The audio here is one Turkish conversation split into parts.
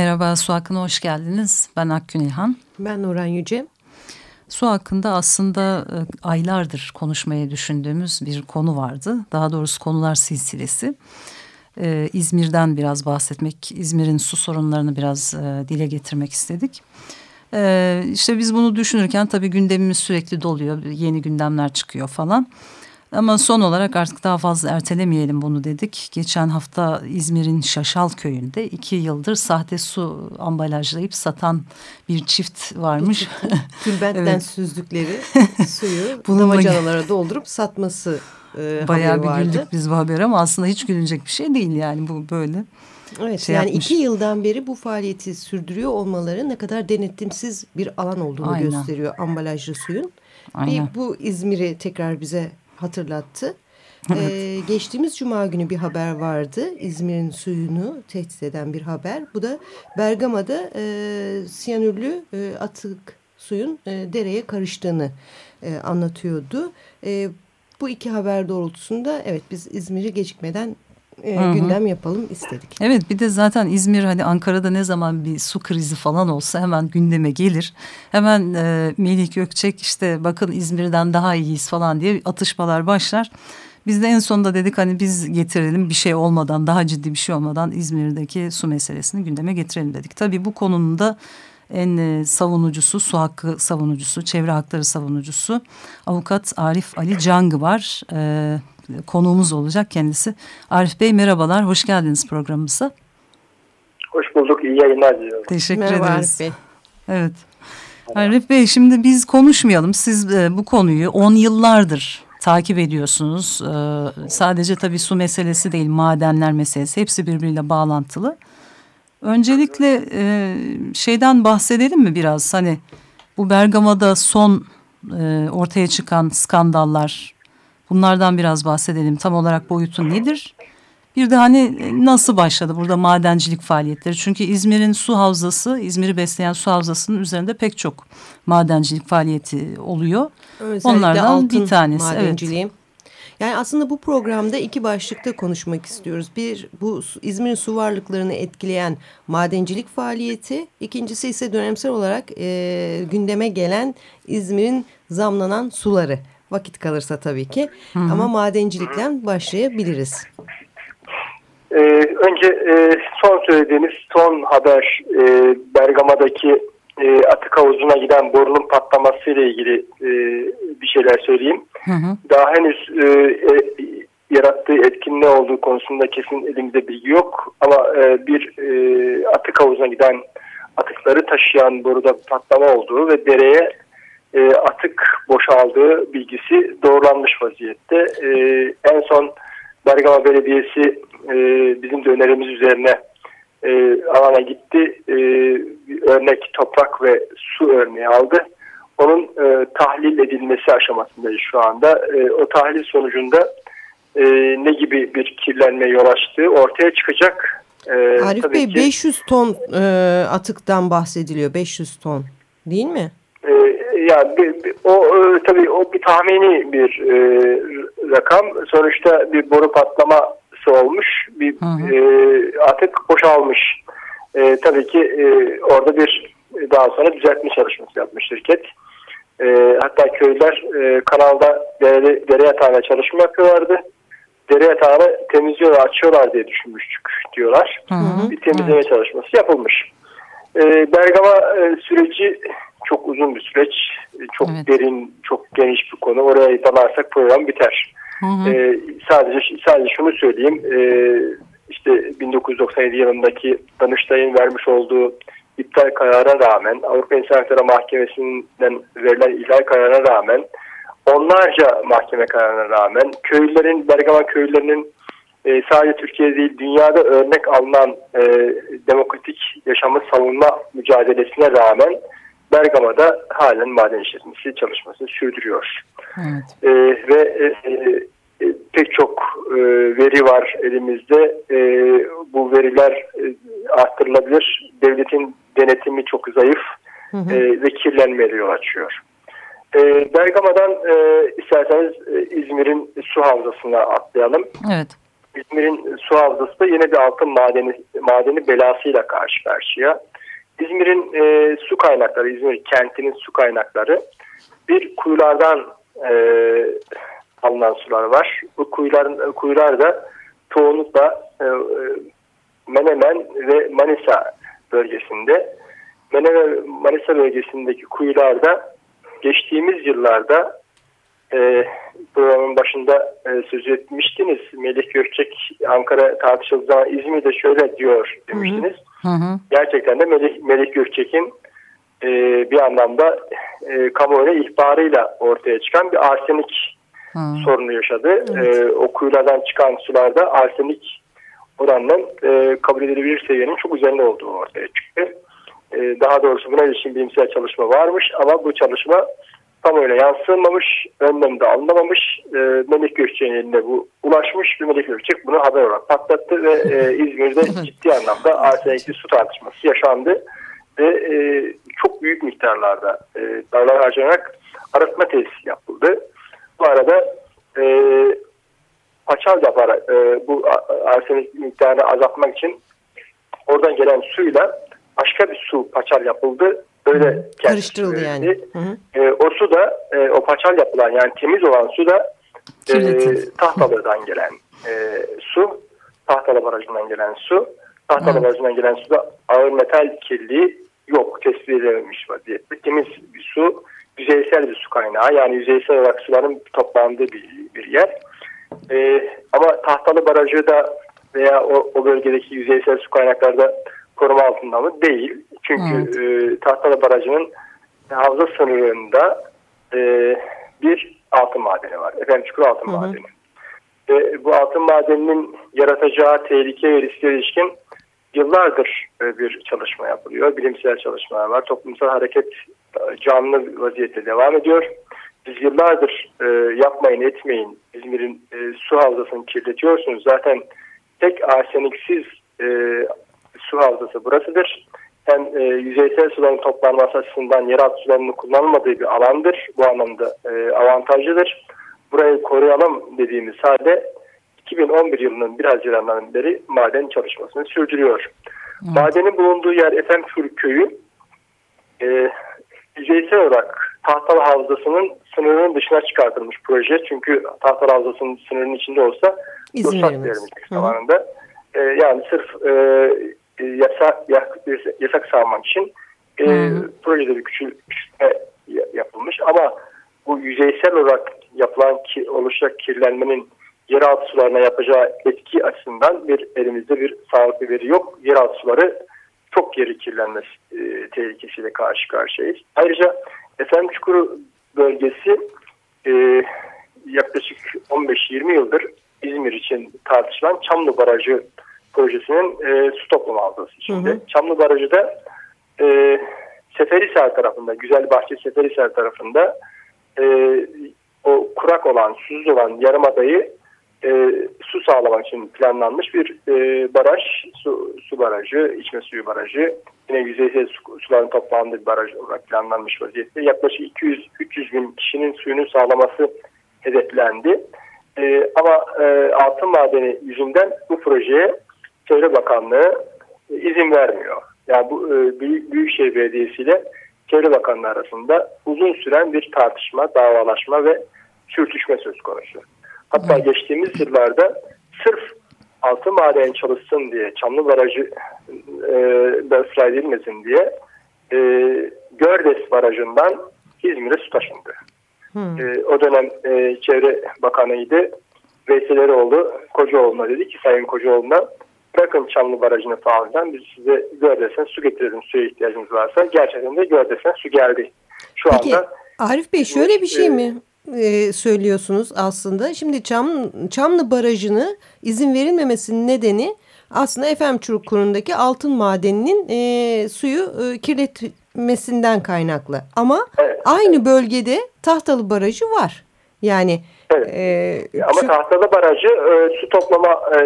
Merhaba Su Hakkı'na hoş geldiniz. Ben Akgün İlhan. Ben Nuran Yüce. Su hakkında aslında e, aylardır konuşmaya düşündüğümüz bir konu vardı. Daha doğrusu konular silsilesi. Ee, İzmir'den biraz bahsetmek, İzmir'in su sorunlarını biraz e, dile getirmek istedik. Ee, işte biz bunu düşünürken tabii gündemimiz sürekli doluyor. Yeni gündemler çıkıyor falan. Ama son olarak artık daha fazla ertelemeyelim bunu dedik. Geçen hafta İzmir'in Şaşal köyünde iki yıldır sahte su ambalajlayıp satan bir çift varmış. Tülbentten evet. süzdükleri suyu damacanalara doldurup satması e, Bayağı bir vardı. güldük biz bu haber ama aslında hiç gülünecek bir şey değil yani bu böyle. Evet şey yani yapmış. iki yıldan beri bu faaliyeti sürdürüyor olmaları ne kadar denetimsiz bir alan olduğunu Aynen. gösteriyor ambalajlı suyun. Aynen. Bir bu İzmir'i tekrar bize hatırlattı. ee, geçtiğimiz cuma günü bir haber vardı. İzmir'in suyunu tehdit eden bir haber. Bu da Bergama'da e, siyanürlü e, atık suyun e, dereye karıştığını e, anlatıyordu. E, bu iki haber doğrultusunda evet biz İzmir'i gecikmeden e, gündem yapalım istedik. Evet bir de zaten İzmir hani Ankara'da ne zaman bir su krizi falan olsa hemen gündeme gelir. Hemen e, Melih Gökçek işte bakın İzmir'den daha iyiyiz falan diye atışmalar başlar. Biz de en sonunda dedik hani biz getirelim bir şey olmadan daha ciddi bir şey olmadan İzmir'deki su meselesini gündeme getirelim dedik. Tabii bu konunun da en e, savunucusu, su hakkı savunucusu, çevre hakları savunucusu avukat Arif Ali Cangı var. E, konuğumuz olacak kendisi. Arif Bey merhabalar, hoş geldiniz programımıza. Hoş bulduk, iyi yayınlar diliyorum. Teşekkür Merhaba ederiz. Arif Bey. Evet. Arif Bey şimdi biz konuşmayalım. Siz e, bu konuyu 10 yıllardır takip ediyorsunuz. E, sadece tabii su meselesi değil, madenler meselesi hepsi birbiriyle bağlantılı. Öncelikle e, şeyden bahsedelim mi biraz? Hani bu Bergama'da son e, ortaya çıkan skandallar bunlardan biraz bahsedelim. Tam olarak boyutu nedir? Bir de hani nasıl başladı burada madencilik faaliyetleri? Çünkü İzmir'in su havzası, İzmir'i besleyen su havzasının üzerinde pek çok madencilik faaliyeti oluyor. Özellikle Onlardan bir tanesi. Madenciliği. Evet. Yani aslında bu programda iki başlıkta konuşmak istiyoruz. Bir bu İzmir'in su varlıklarını etkileyen madencilik faaliyeti. İkincisi ise dönemsel olarak e, gündeme gelen İzmir'in zamlanan suları. Vakit kalırsa tabii ki. Hı -hı. Ama madencilikten başlayabiliriz. Ee, önce e, son söylediğiniz son haber e, Bergama'daki e, atık havuzuna giden borunun patlaması ile ilgili e, bir şeyler söyleyeyim. Hı hı. Daha henüz e, e, yarattığı etkin ne olduğu konusunda kesin elimizde bilgi yok. Ama e, bir e, atık havuzuna giden atıkları taşıyan boruda patlama olduğu ve dereye e, atık boşaldığı bilgisi doğrulanmış vaziyette. E, en son Bergama Belediyesi e, bizim de önerimiz üzerine e, alana gitti. E, örnek toprak ve su örneği aldı. Onun e, tahlil edilmesi aşamasındayız şu anda. E, o tahlil sonucunda e, ne gibi bir kirlenme yol açtığı ortaya çıkacak. E, Arif Bey ki, 500 ton e, atıktan bahsediliyor. 500 ton değil mi? E, ya bir, bir, o e, tabii o bir tahmini bir e, rakam. Sonuçta bir boru patlama olmuş. Bir hı hı. E, atık boşalmış. E, tabii ki e, orada bir daha sonra düzeltme çalışması yapmış şirket. E, hatta köyler e, kanalda dere, dere yatağına çalışma yapıyorlardı. Dere yatağını temizliyor ve açıyorlar diye düşünmüştük diyorlar. Hı hı. Bir temizleme hı. çalışması yapılmış. E, Bergama e, süreci çok uzun bir süreç. E, çok evet. derin, çok geniş bir konu. Oraya dalarsak program biter. Hı hı. E, sadece sadece şunu söyleyeyim. E, işte 1997 yılındaki Danıştay'ın vermiş olduğu iptal kararına rağmen Avrupa İnsan Hakları Mahkemesi'nden verilen ihlal kararına rağmen onlarca mahkeme kararına rağmen köylülerin Bergama köylülerinin e, sadece Türkiye değil dünyada örnek alınan e, demokratik yaşamı savunma mücadelesine rağmen Bergama'da halen maden işletmesi çalışmasını sürdürüyor. Evet. E, ve e, e, pek çok e, veri var elimizde. E, bu veriler e, arttırılabilir. Devletin denetimi çok zayıf hı hı. E, ve kirlenmeye yol açıyor. E, Bergama'dan e, isterseniz e, İzmir'in su havzasına atlayalım. Evet. İzmir'in su havzası da yine bir altın madeni, madeni belasıyla karşı karşıya. İzmir'in e, su kaynakları, İzmir kentinin su kaynakları bir kuyulardan e, alınan sular var. Bu kuyuların kuyular da çoğunlukla e, e, Menemen ve Manisa bölgesinde. Menemen Manisa bölgesindeki kuyularda geçtiğimiz yıllarda e, programın başında e, söz etmiştiniz. Melih Gökçek Ankara tartışıldığı zaman İzmir'de şöyle diyor demiştiniz. Hı hı. Gerçekten de Melih, Melih Gökçek'in e, bir anlamda e, kamuoyuna ihbarıyla ortaya çıkan bir arsenik hı. sorunu yaşadı. Evet. E, o kuyulardan çıkan sularda arsenik oranının e, kabul edilebilir seviyenin çok üzerinde olduğu ortaya çıktı. E, daha doğrusu buna ilişkin bilimsel çalışma varmış ama bu çalışma tam öyle yansımamış, önlemde alınamamış. E, Melih Gökçek'in eline bu ulaşmış ve Melih Gökçek bunu haber olarak patlattı ve e, İzmir'de ciddi anlamda arsenikli su tartışması yaşandı. Ve e, çok büyük miktarlarda e, paralar harcanarak arıtma tesisi yapıldı. Bu arada e, paçal yapar e, bu arsenik miktarını azaltmak için oradan gelen suyla başka bir su paçal yapıldı Öyle karıştırıldı yani. Hı hı. E, o su da e, o paçal yapılan yani temiz olan su da e, Tahtalı'dan gelen e, su. Tahtalı Barajı'ndan gelen su. Tahtalı Barajı'ndan gelen suda ağır metal kirliliği yok. Tespit edilememiş vaziyette. Temiz bir su. Yüzeysel bir su kaynağı. Yani yüzeysel olarak suların toplandığı bir, bir yer. E, ama Tahtalı Barajı da veya o, o bölgedeki yüzeysel su kaynaklarda koruma altında mı? Değil. Çünkü evet. e, Tahtalı Barajı'nın havza sınırında e, bir altın madeni var. Efendim Çukur altın hı hı. madeni. Ve bu altın madeninin yaratacağı tehlike ve riske ilişkin yıllardır e, bir çalışma yapılıyor. Bilimsel çalışmalar var. Toplumsal hareket e, canlı vaziyette devam ediyor. Biz yıllardır e, yapmayın etmeyin İzmir'in e, su havzasını kirletiyorsunuz. Zaten tek arseniksiz e, havzası burasıdır. Hem e, yüzeysel suların toplanması açısından yeraltı sularının kullanılmadığı bir alandır. Bu anlamda e, avantajlıdır. Burayı koruyalım dediğimiz halde 2011 yılının 1 Haziran'dan beri maden çalışmasını sürdürüyor. Evet. Madenin bulunduğu yer Efemkül Köyü e, yüzeysel olarak Tahtalı Havzası'nın sınırının dışına çıkartılmış proje. Çünkü Tahtalı Havzası'nın sınırının içinde olsa ruhsat verilmiş zamanında. E, yani sırf e, e, yasa, yasak sağlamak için e, projede bir küçültme yapılmış ama bu yüzeysel olarak yapılan ki, oluşacak kirlenmenin yeraltı sularına yapacağı etki açısından bir elimizde bir sağlıklı veri yok. Yeraltı suları çok geri kirlenmesi e, tehlikesiyle karşı karşıyayız. Ayrıca Efendim Çukuru bölgesi e, yaklaşık 15-20 yıldır İzmir için tartışılan Çamlı Barajı projesinin e, su toplama havzası içinde. Hı hı. Çamlı Barajı da e, Seferihisar tarafında, Güzelbahçe Seferihisar tarafında e, o kurak olan, susuz olan yarımadayı e, su sağlamak için planlanmış bir e, baraj, su, su barajı, içme suyu barajı. Yine yüzeysel su, suların toplandığı bir baraj olarak planlanmış vaziyette. Yaklaşık 200-300 bin kişinin suyunu sağlaması hedeflendi. E, ama e, altın madeni yüzünden bu projeye Çevre Bakanlığı e, izin vermiyor. Yani bu e, Büyük, Büyükşehir Belediyesi ile Çevre Bakanlığı arasında uzun süren bir tartışma, davalaşma ve sürtüşme söz konusu. Hatta geçtiğimiz yıllarda sırf altın maden çalışsın diye Çamlı Barajı e, da ısrar edilmesin diye e, Gördes Barajı'ndan İzmir'e su taşındı. Hmm. E, o dönem e, Çevre Bakanı'ydı. Veysel Eroğlu Kocaoğlu'na dedi ki Sayın Kocaoğlu'na bırakın Çamlı Barajı'nı falan biz size Gördesen su getirelim suya ihtiyacınız varsa. Gerçekten de Gördesen su geldi. Şu Peki, anda Arif Bey şöyle bir şey mi? e, söylüyorsunuz aslında. Şimdi Çam, Çamlı Barajı'nı izin verilmemesinin nedeni aslında Efem Çukuru'ndaki altın madeninin e, suyu e, kirletmesinden kaynaklı. Ama evet. aynı bölgede Tahtalı Barajı var. Yani Evet. Ee, Ama şu... Tahtalı Barajı e, su toplama e,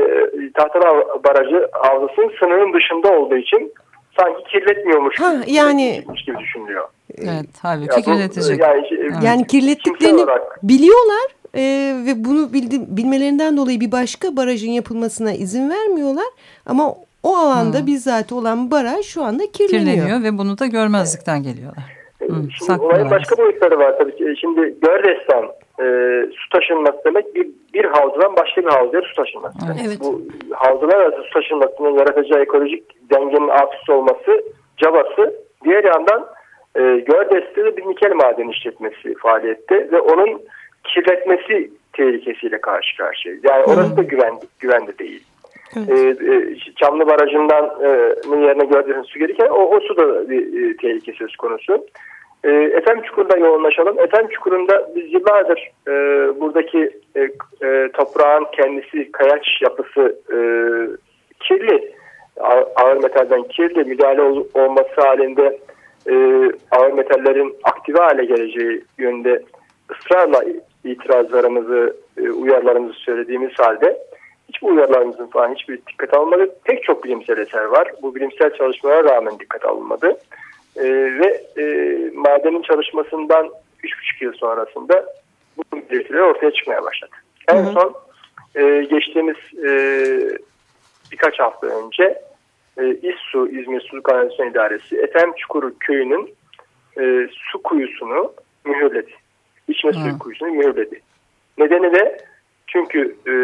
Tahtalı Barajı havzasının sınırın dışında olduğu için sanki kirletmiyormuş ha, yani, gibi düşünülüyor. Evet, halbuki ya kirletecek. Yani, evet. yani kirlettiklerini olarak... biliyorlar e, ve bunu bildi, bilmelerinden dolayı bir başka barajın yapılmasına izin vermiyorlar. Ama o alanda hmm. bizzat olan baraj şu anda kirleniyor. Kirleniyor ve bunu da görmezlikten geliyorlar. Hmm, Şimdi olayın başka boyutları var tabii. Şimdi Gördestan e, su taşınması demek bir, bir havzadan başka bir havzaya su taşınması. Evet. Bu havzalar arası su taşınmasının yaratacağı ekolojik dengenin alt olması, cabası. Diğer yandan e, Gördes'te bir nikel maden işletmesi faaliyette ve onun kirletmesi tehlikesiyle karşı karşıya. Yani orası da güven, güvende değil. Evet. E, e, Çamlı Barajı'ndan e, yerine gördüğünüz su gelirken o, o su da bir e, tehlike söz konusu. E, Efem Çukur'da yoğunlaşalım. Efem Çukur'unda biz yıllardır e, buradaki e, e, toprağın kendisi kayaç yapısı e, kirli. Ağır metalden kirli müdahale ol, olması halinde e, ağır metallerin aktive hale geleceği yönde ısrarla itirazlarımızı, e, uyarılarımızı söylediğimiz halde hiç bu uyarılarımızın falan hiçbir dikkat alınmadı. Pek çok bilimsel eser var. Bu bilimsel çalışmalara rağmen dikkat alınmadı. E, ve e, madenin çalışmasından 3,5 yıl sonrasında bu belirtiler ortaya çıkmaya başladı. En hı hı. son e, geçtiğimiz e, birkaç hafta önce e, İSSU İzmir Su Kanalizasyon İdaresi Ethem Çukuru köyünün e, su kuyusunu mühürledi. İçme hı. suyu kuyusunu mühürledi. Nedeni de çünkü e,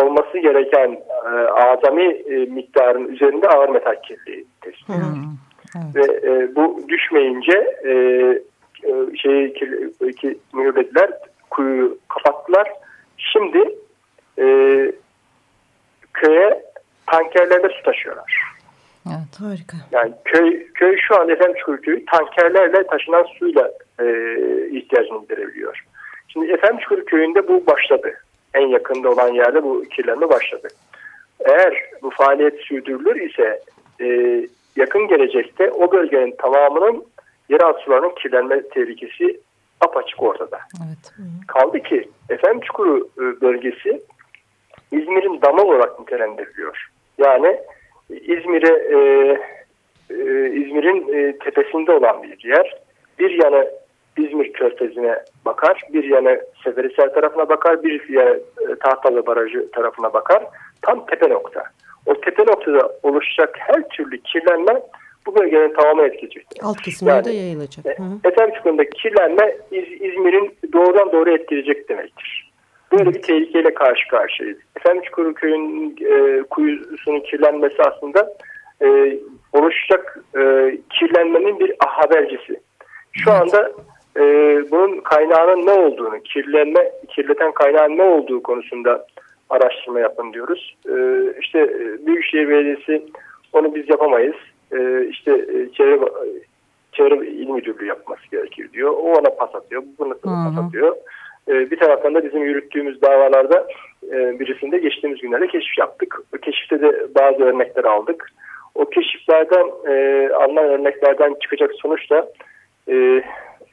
olması gereken e, azami e, miktarın üzerinde ağır metal kirliliği tespit edildi. Evet. Ve e, bu düşmeyince e, e, şeyi ki, mühürlediler, kuyuyu kapattılar. Şimdi e, köye tankerlerle su taşıyorlar. Evet harika. Yani köy köy şu an Efendim köyü tankerlerle taşınan suyla e, ihtiyacını giderebiliyor. Şimdi Efendim Çukur köyünde bu başladı. En yakında olan yerde bu kirlenme başladı. Eğer bu faaliyet sürdürülür ise e, yakın gelecekte o bölgenin tamamının yeraltı sularının kirlenme tehlikesi apaçık ortada. Evet. Kaldı ki Efendim Çukuru e, bölgesi İzmir'in damı olarak nitelendiriliyor. Yani İzmir'e e, e, İzmir'in e, tepesinde olan bir yer. Bir yanı İzmir Körfezi'ne bakar, bir yanı Seferisel tarafına bakar, bir yanı Tahtalı Barajı tarafına bakar. Tam tepe nokta o tepe noktada oluşacak her türlü kirlenme bu bölgenin tamamı etkileyecektir. Alt kısmına yani, da yayılacak. E, Ethem çukurundaki kirlenme İz, İzmir'in doğrudan doğru etkileyecek demektir. Böyle bir tehlikeyle karşı karşıyayız. Efendim Çukuru köyün e, kuyusunun kirlenmesi aslında e, oluşacak e, kirlenmenin bir habercisi. Şu evet. anda e, bunun kaynağının ne olduğunu, kirlenme, kirleten kaynağın ne olduğu konusunda araştırma yapın diyoruz. Ee, e, işte Büyükşehir Belediyesi onu biz yapamayız. E, işte e, çevre çevre il müdürlüğü yapması gerekir diyor. O ona pas atıyor, bu buna pas atıyor. E, bir taraftan da bizim yürüttüğümüz davalarda e, birisinde geçtiğimiz günlerde keşif yaptık. O keşifte de bazı örnekler aldık. O keşiflerden e, alınan örneklerden çıkacak sonuç da e,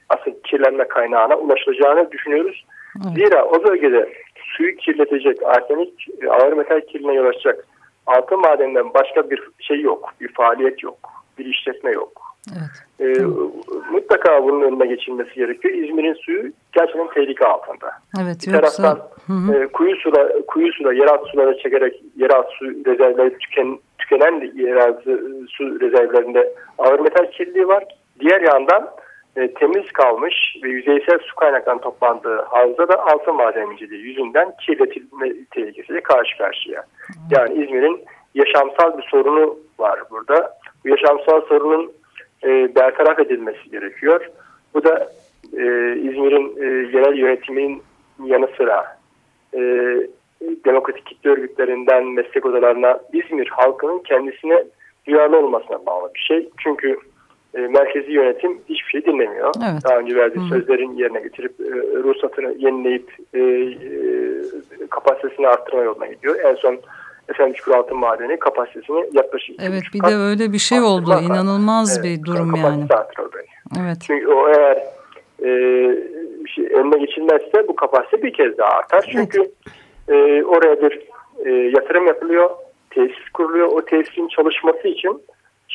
asıl kirlenme kaynağına ulaşılacağını düşünüyoruz. Evet. Zira o bölgede suyu kirletecek, arsenik e, ağır metal kirliliğine yol açacak altın madeninden başka bir şey yok, bir faaliyet yok, bir işletme yok. Evet. Ee, mutlaka bunun önüne geçilmesi gerekiyor. İzmir'in suyu gerçekten tehlike altında. Evet, bir yoksa... taraftan hı hı. E, kuyu suda kuyu suda yeraltı sulara çekerek yeraltı su rezervleri tüken, tükenen yeraltı su rezervlerinde ağır metal kirliliği var. Diğer yandan e, temiz kalmış ve yüzeysel su kaynaklarının toplandığı havza da altın madenciliği yüzünden kirletilme tehlikesiyle karşı karşıya. Yani İzmir'in yaşamsal bir sorunu var burada. Bu yaşamsal sorunun e, bertaraf edilmesi gerekiyor. Bu da e, İzmir'in e, yerel yönetiminin yanı sıra e, demokratik kitle örgütlerinden meslek odalarına İzmir halkının kendisine duyarlı olmasına bağlı bir şey. Çünkü e, merkezi yönetim hiçbir şey dinlemiyor. Evet. Daha önce verdiği Hı. sözlerin yerine getirip e, ruhsatını yenileyip e, e, kapasitesini arttırma yoluna gidiyor. En son Efendim Çukur Altın Madeni kapasitesini yaklaşık Evet bir de öyle bir şey oldu. İnanılmaz evet, bir durum yani. Evet. Çünkü o eğer e, şey, önüne geçilmezse bu kapasite bir kez daha artar. Çünkü evet. e, oraya bir e, yatırım yapılıyor, tesis kuruluyor. O tesisin çalışması için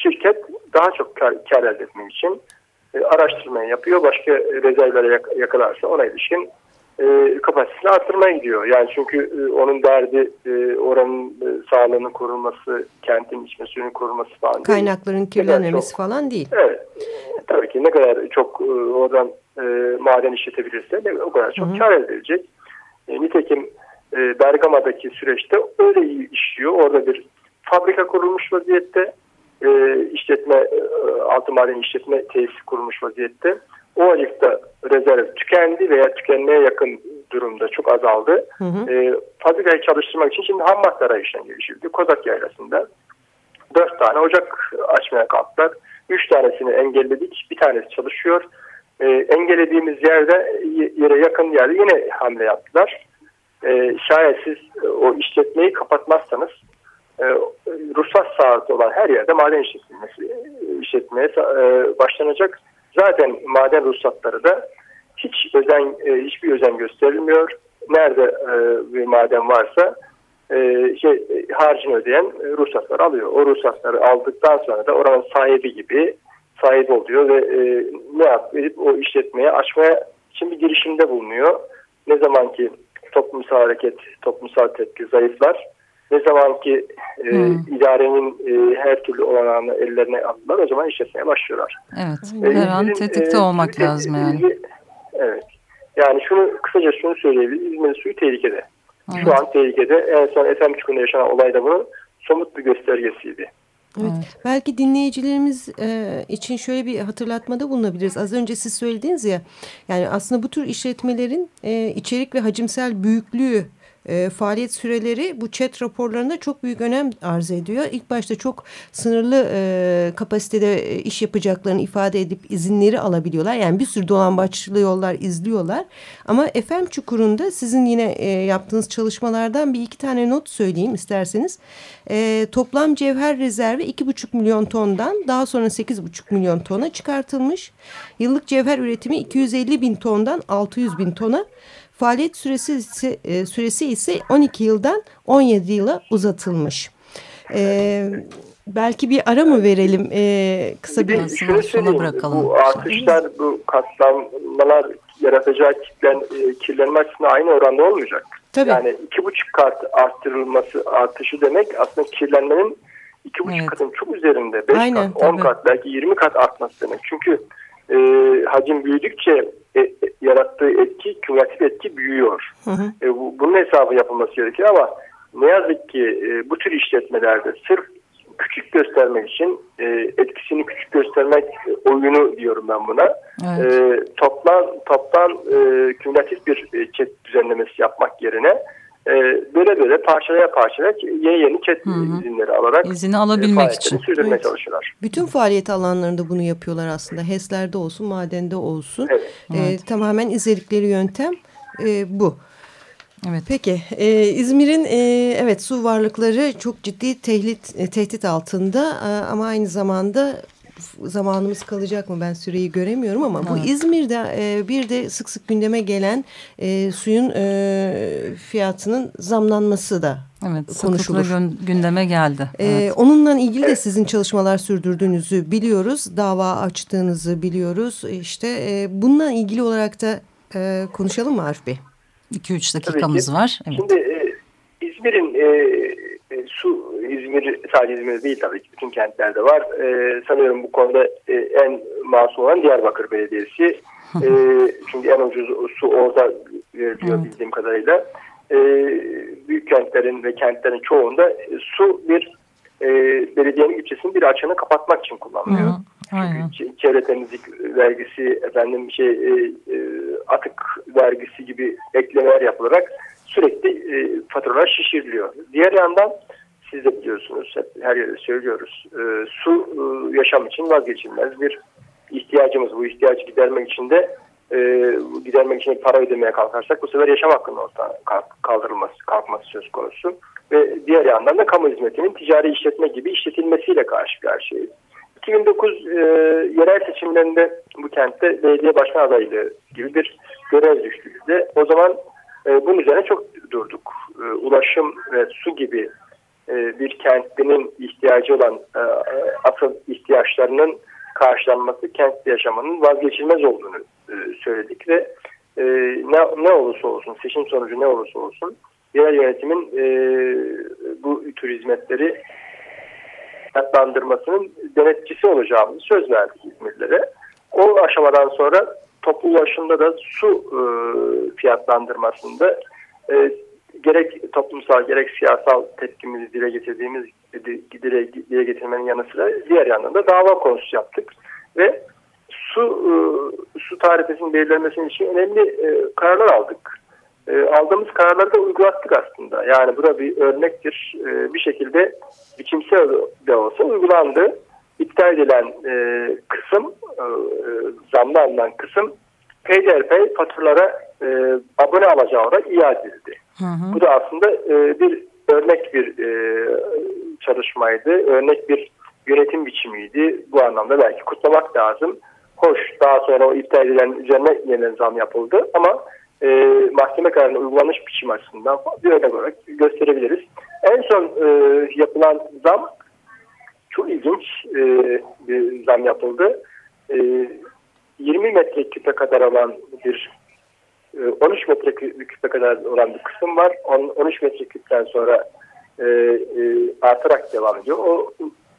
şirket daha çok kar, kar elde etmek için e, araştırmayı yapıyor. Başka rezervlere yak, yakalarsa ona ilişkin e, kapasitesini arttırmaya gidiyor. Yani çünkü e, onun derdi e, oranın e, sağlığının korunması, kentin içme suyunun korunması falan Kaynakların kirlenmemesi falan değil. Evet. Tabii ki ne kadar çok e, oradan e, maden işletebilirse ne, o kadar çok Hı -hı. kar elde edecek. E, nitekim e, Bergama'daki süreçte öyle iyi işliyor. Orada bir fabrika kurulmuş vaziyette. E, işletme, e, altı maden işletme tesisi kurulmuş vaziyette. O ayıkta rezerv tükendi veya tükenmeye yakın durumda çok azaldı. Hı hı. E, fabrikayı çalıştırmak için şimdi ham madde arayışına girişildi. Kozak Yaylası'nda dört tane ocak açmaya kalktılar. Üç tanesini engelledik. Bir tanesi çalışıyor. E, engellediğimiz yerde yere yakın yerde yine hamle yaptılar. E, şayet siz e, o işletmeyi kapatmazsanız e, ruhsat saati olan her yerde maden işletmesi, işletmeye e, başlanacak. Zaten maden ruhsatları da hiç özen, e, hiçbir özen gösterilmiyor. Nerede e, bir maden varsa e, şey, e, harcını ödeyen e, ruhsatları alıyor. O ruhsatları aldıktan sonra da oranın sahibi gibi sahip oluyor ve e, ne yapıp o işletmeye açmaya için bir girişimde bulunuyor. Ne zaman ki toplumsal hareket, toplumsal tepki zayıflar, ne zaman ki e, hmm. idarenin e, her türlü olanağını ellerine aldılar o zaman işletmeye başlıyorlar. Evet. E, her an tetikte e, olmak e, lazım yani. evet. Yani şunu kısaca şunu söyleyebiliriz. İzmir'in suyu tehlikede. Evet. Şu an tehlikede. En son Efem Çukur'da yaşanan olay da bunun somut bir göstergesiydi. Evet. evet. Belki dinleyicilerimiz e, için şöyle bir hatırlatmada bulunabiliriz. Az önce siz söylediniz ya yani aslında bu tür işletmelerin e, içerik ve hacimsel büyüklüğü e, faaliyet süreleri bu chat raporlarında çok büyük önem arz ediyor. İlk başta çok sınırlı e, kapasitede e, iş yapacaklarını ifade edip izinleri alabiliyorlar. Yani bir sürü dolambaçlı yollar izliyorlar. Ama FM Çukuru'nda sizin yine e, yaptığınız çalışmalardan bir iki tane not söyleyeyim isterseniz. E, toplam cevher rezervi iki buçuk milyon tondan daha sonra sekiz buçuk milyon tona çıkartılmış. Yıllık cevher üretimi 250 bin tondan 600 bin tona Faaliyet süresi ise, e, süresi ise 12 yıldan 17 yıla uzatılmış. E, belki bir ara mı verelim? E, kısa bir, bir sona bırakalım. Bu artışlar, bu katlanmalar yaratacağı kirlen, e, kirlenme açısından aynı oranda olmayacak. Tabii. Yani iki buçuk kat arttırılması artışı demek aslında kirlenmenin iki buçuk evet. katın çok üzerinde. Beş Aynen, kat, on kat belki yirmi kat artması demek. Çünkü e, hacim büyüdükçe e, e, yarattığı etki, kümülatif etki büyüyor. Hı hı. E, bu, bunun hesabı yapılması gerekiyor ama ne yazık ki e, bu tür işletmelerde sırf küçük göstermek için e, etkisini küçük göstermek oyunu diyorum ben buna. Evet. E, toplam toplam e, kümülatif bir e, chat düzenlemesi yapmak yerine e, böyle böyle parçalaya parçalaya yeni yeni chat Hı -hı. izinleri alarak izini alabilmek için sürdürmeye evet. çalışıyorlar. Bütün faaliyet alanlarında bunu yapıyorlar aslında. HES'lerde olsun, madende olsun. Evet. E, evet. Tamamen izledikleri yöntem e, bu. Evet. Peki e, İzmir'in e, evet su varlıkları çok ciddi tehdit, e, tehdit altında e, ama aynı zamanda zamanımız kalacak mı ben süreyi göremiyorum ama evet. bu İzmir'de e, bir de sık sık gündeme gelen e, suyun e, fiyatının zamlanması da Evet, konuşulur. gündeme geldi. Ee, evet. Onunla ilgili de sizin çalışmalar sürdürdüğünüzü biliyoruz. Dava açtığınızı biliyoruz. İşte e, bununla ilgili olarak da e, konuşalım mı Arif Bey? 2-3 dakikamız var. Evet. Şimdi e, İzmir'in e, e, su İzmir sadece İzmir değil tabii ki bütün kentlerde var. E, sanıyorum bu konuda e, en masum olan Diyarbakır Belediyesi. e, çünkü en ucuz su orada veriliyor bildiğim kadarıyla. E, büyük kentlerin ve kentlerin çoğunda su bir e, belediyenin bütçesinin bir açığını kapatmak için kullanılıyor. Çünkü çevre temizlik vergisi, efendim şey e, e, atık vergisi gibi eklemeler yapılarak sürekli e, faturalar şişiriliyor. Diğer yandan siz de biliyorsunuz, hep her yerde söylüyoruz. E, su e, yaşam için vazgeçilmez bir ihtiyacımız. Bu ihtiyacı gidermek için de e, gidermek için para ödemeye kalkarsak bu sefer yaşam hakkının ortadan kaldırılması, kalkması söz konusu. Ve diğer yandan da kamu hizmetinin ticari işletme gibi işletilmesiyle karşı karşıyayız. 2009 e, yerel seçimlerinde bu kentte belediye başkan adaylığı gibi bir görev düştü. O zaman e, bunun üzerine çok durduk. E, ulaşım ve su gibi e, bir kentlinin ihtiyacı olan e, asıl ihtiyaçlarının karşılanması kent yaşamanın vazgeçilmez olduğunu e, söyledik ve ne, ne olursa olsun seçim sonucu ne olursa olsun yerel yönetimin e, bu tür hizmetleri fiyatlandırmasının denetçisi olacağımızı söz verdik İzmirlilere. O aşamadan sonra toplu ulaşımda da su e, fiyatlandırmasında e, gerek toplumsal gerek siyasal tepkimizi dile getirdiğimiz dile, dile getirmenin yanı sıra diğer yandan da dava konusu yaptık ve su e, su tarifesinin belirlenmesi için önemli e, kararlar aldık. E, aldığımız kararları da uygulattık aslında. Yani bu da bir örnektir. E, bir şekilde biçimsel de olsa uygulandı. İptal edilen e, kısım, e, zamlı alınan kısım peyderpey faturalara e, abone alacağı olarak iade edildi. Hı hı. Bu da aslında e, bir örnek bir e, çalışmaydı. Örnek bir yönetim biçimiydi. Bu anlamda belki kutlamak lazım. Hoş daha sonra o iptal edilen üzerine yeniden zam yapıldı ama e, mahkeme kararına uygulanmış biçim açısından bir örnek olarak gösterebiliriz. En son e, yapılan zam çok ilginç e, bir zam yapıldı. E, 20 metreküpe kadar olan bir 13 e, metreküpe kadar olan bir kısım var. 13 metreküpten sonra e, e, artarak devam ediyor. O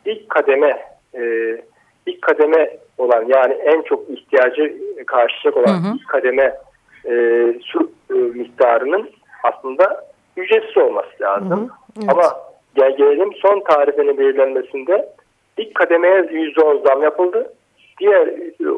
ilk kademe e, ilk kademe olan yani en çok ihtiyacı karşılayacak olan hı hı. ilk kademe e, su e, miktarının aslında ücretsiz olması lazım. Hı hı, evet. Ama gel gelelim son tarifenin belirlenmesinde ilk kademeye %10 zam yapıldı. Diğer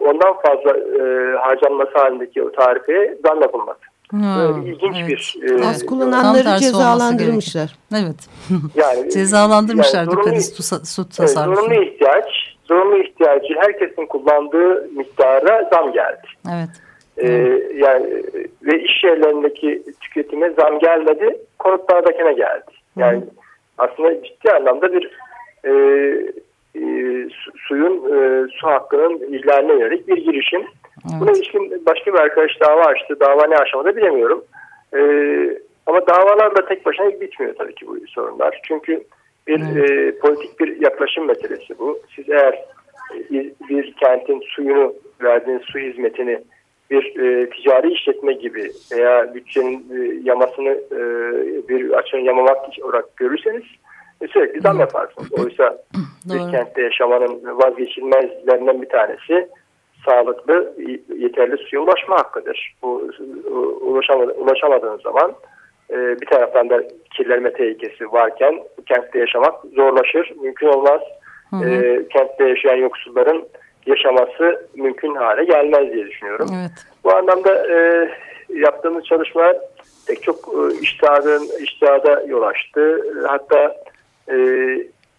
ondan fazla e, harcanması halindeki o tarifeye zam yapılması. Hmm, ilginç evet. bir... E, Az kullananları cezalandırmışlar. Evet. yani cezalandırmışlar yani zorunlu, su. Evet, zorunlu ihtiyaç, zorunlu ihtiyacı herkesin kullandığı miktara zam geldi. Evet. Ee, yani ve iş yerlerindeki tüketime zam gelmedi, konutlardakine geldi. Yani Hı. Aslında ciddi anlamda bir e, e, su, suyun e, su hakkının ihlaline yönelik bir girişim. Evet. Buna ilişkin başka bir arkadaş dava açtı. Dava ne aşamada bilemiyorum. E, ama davalarla tek başına bitmiyor tabii ki bu sorunlar. Çünkü bir evet. e, politik bir yaklaşım meselesi bu. Siz eğer bir, bir kentin suyunu verdiğiniz su hizmetini bir e, ticari işletme gibi veya bütçenin e, yamasını e, bir açığın yamamak olarak görürseniz e, sürekli zam yaparsınız. Oysa bir kentte yaşamanın vazgeçilmezlerinden bir tanesi sağlıklı, yeterli suya ulaşma hakkıdır. Bu ulaşamadığınız zaman e, bir taraftan da kirlenme tehlikesi varken kentte yaşamak zorlaşır, mümkün olmaz. Hı hı. E, kentte yaşayan yoksulların yaşaması mümkün hale gelmez diye düşünüyorum. Evet. Bu anlamda e, yaptığımız çalışmalar pek çok e, iştihadın, iştihada yol açtı. Hatta e,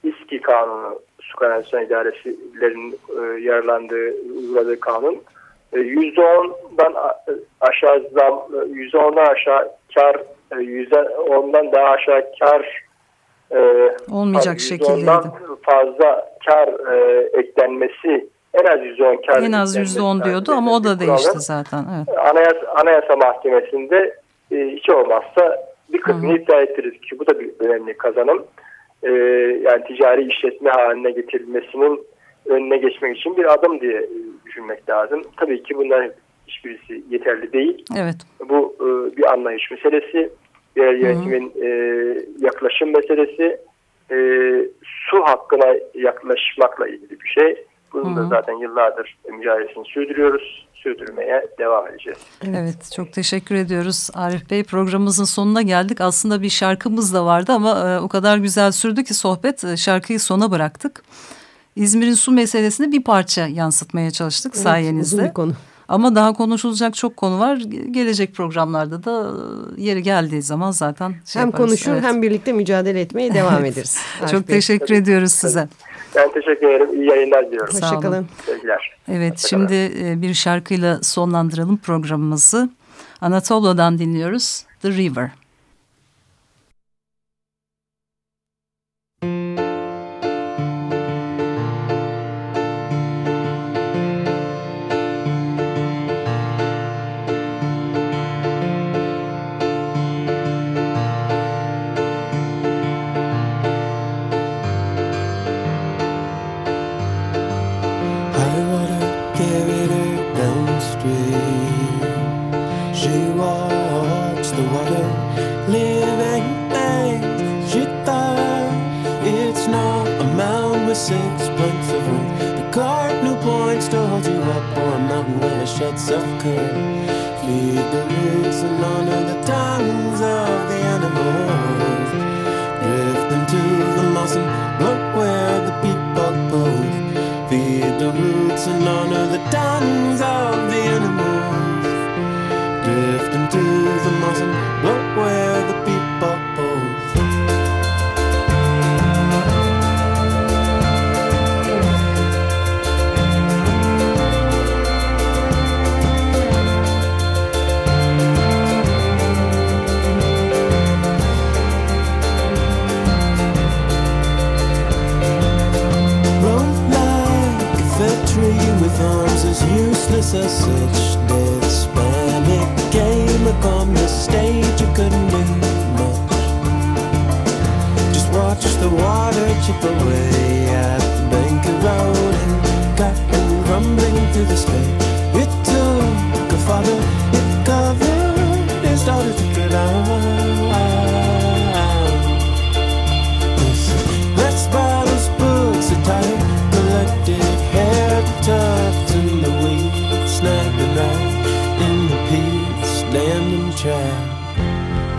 İSKİ Kanunu, Su Kanalizasyon İdaresi'lerin e, yararlandığı, uyguladığı kanun e, %10'dan aşağı zam, %10'dan aşağı kar, %10'dan daha aşağı kar e, olmayacak şekilde fazla kar e, eklenmesi en az %10 kar En az %10 diyordu ama o da değişti zaten. Evet. Anayasa, Anayasa Mahkemesi'nde e, hiç olmazsa bir kısmını iptal ettiririz ki bu da bir önemli kazanım. E, yani ticari işletme haline getirilmesinin önüne geçmek için bir adım diye düşünmek lazım. Tabii ki bunların hiçbirisi yeterli değil. Evet. Bu e, bir anlayış meselesi, yerel yönetimin e, yaklaşım meselesi, e, su hakkına yaklaşmakla ilgili bir şey. Bunun da zaten yıllardır mücadelesini sürdürüyoruz. Sürdürmeye devam edeceğiz. Evet. evet çok teşekkür ediyoruz Arif Bey. Programımızın sonuna geldik. Aslında bir şarkımız da vardı ama e, o kadar güzel sürdü ki sohbet e, şarkıyı sona bıraktık. İzmir'in su meselesini bir parça yansıtmaya çalıştık evet, sayenizde. Uzun bir konu. Ama daha konuşulacak çok konu var. Gelecek programlarda da e, yeri geldiği zaman zaten şey Hem yaparız. konuşur evet. hem birlikte mücadele etmeye devam ederiz. çok teşekkür ediyoruz size. Ben teşekkür ederim. İyi yayınlar diliyorum. Hoşçakalın. Sevgiler. Evet Hoşçakalın. şimdi e, bir şarkıyla sonlandıralım programımızı. Anatolia'dan dinliyoruz. The River.